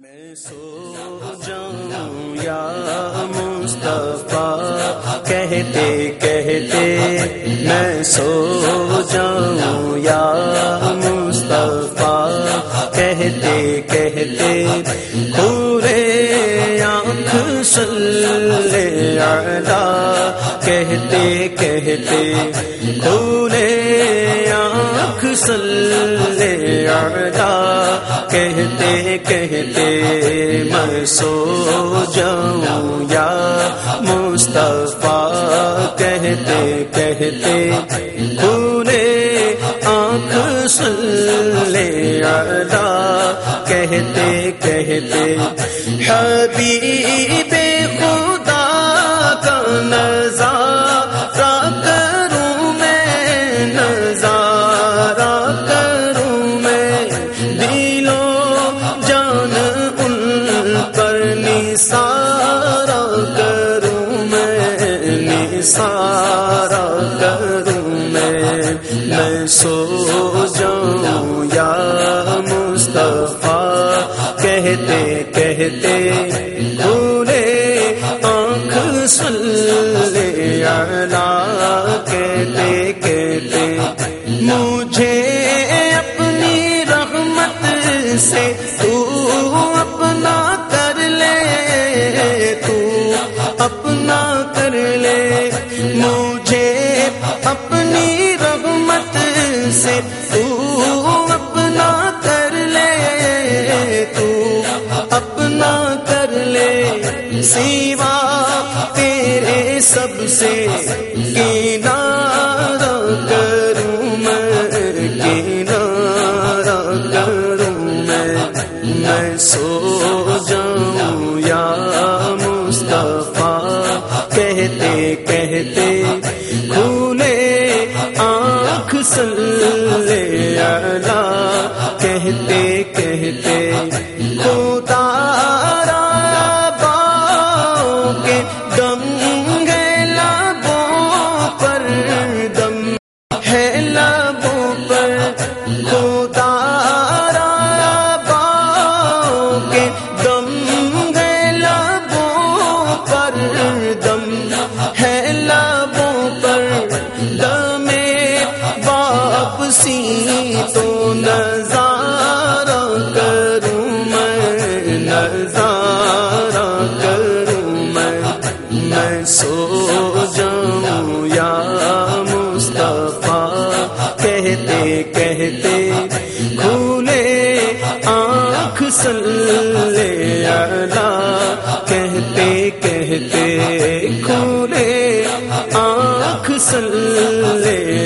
میں سو جاؤں یا مصطفیٰ، کہتے کہتے میں سو جاؤں یا مصطفیٰ، کہتے کہتے پورے آنکھ سلے آدھا کہتے کہتے پورے آنکھ سلے آدھا کہتے کہتے میں سو جاؤں یا مصطفیٰ کہتے کہتے پورے آنکھ سلے ادا کہتے کہتے حبیب پر سیوا تیرے سب سے کنارہ کروں میں، کنارہ کروں میں۔ میں سو جاؤں یا مصطفیٰ، کہتے کہتے کھولے آنکھ سلے اعلیٰ کہتے کہتے دم گے لبوں پر، دم ہے لبوں پر۔ خدا باؤ کے دم گے لبوں پر، دم ہے لبوں سو جاؤں یا مصطفیٰ، کہتے کہتے کھولے آنکھ سلے اللہ کہتے کہتے کھولے آنکھ سلے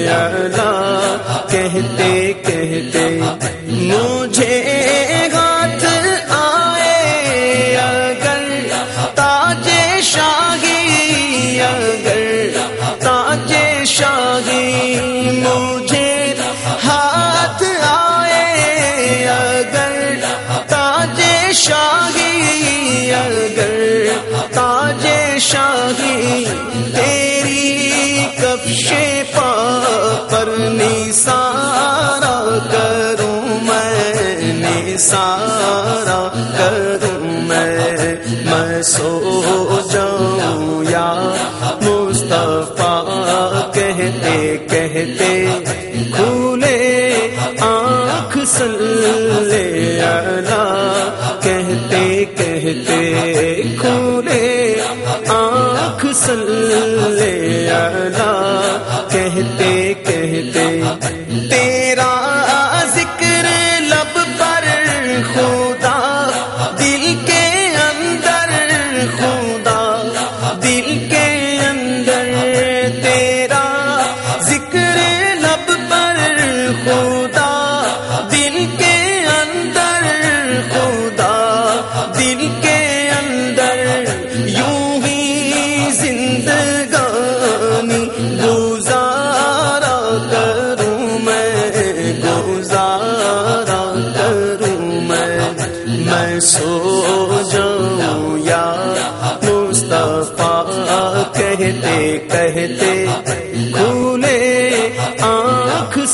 تیری کفش پا پر نثارا کروں میں، نثارا کروں میں۔ میں سو جاؤں یا مصطفیٰ، کہتے کہتے کھولے آنکھ سلے اعلیٰ کہتے کہتے کھولے آنکھ سلے اعلیٰ کہتے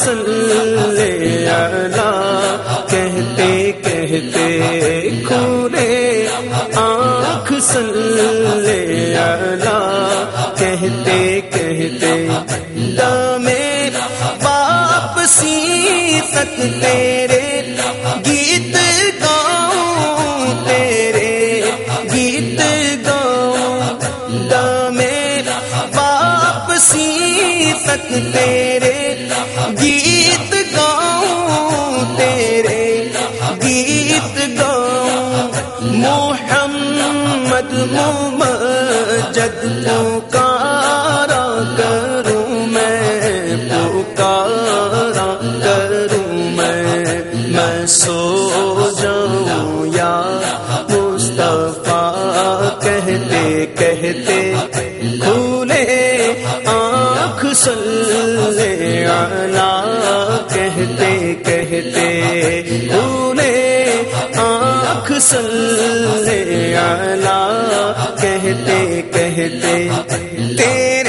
آنکھ سلے اعلیٰ کہتے کہتے کھولے، آنکھ سلے اللہ کہتے کہتے دمے واپسی تک تیرے گیت گاؤں، تیرے گیت گاؤں۔ دمے واپسی تک تیرے محمد ممجد پکارا کروں میں، پکارا کروں میں۔ میں سو جاؤں یا مصطفیٰ، کہتے کہتے کھولے آنکھ سلے اللہ کہتے کہتے کھولے آنکھ سلے اللہ کہتے کہتے تیرے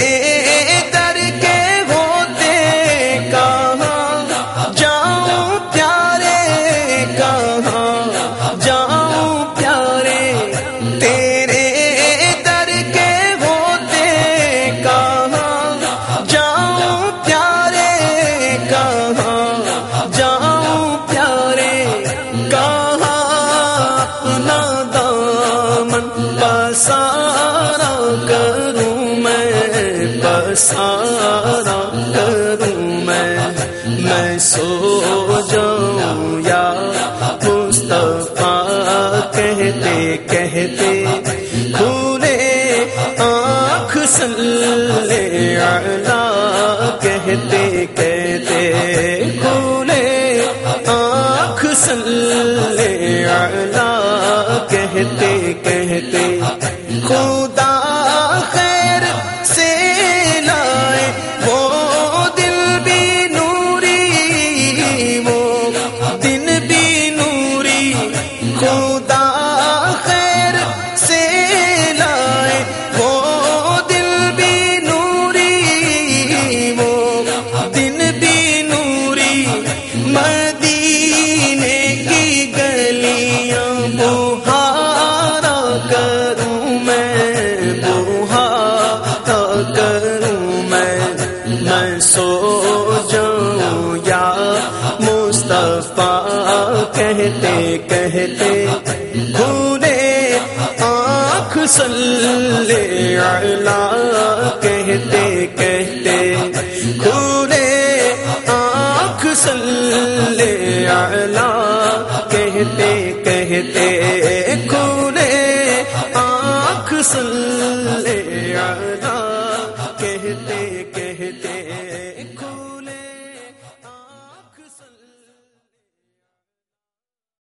جاؤں یا مصطفیٰ، کہتے کہتے کھولے آنکھ سلے اللہ کہتے کہتے کھولے آنکھ سلے اللہ کہتے کہتے کہتے کہتے کھولے آنکھ سلے اللہ کہتے کہتے پورے آنکھ سلے اللہ کہتے کہتے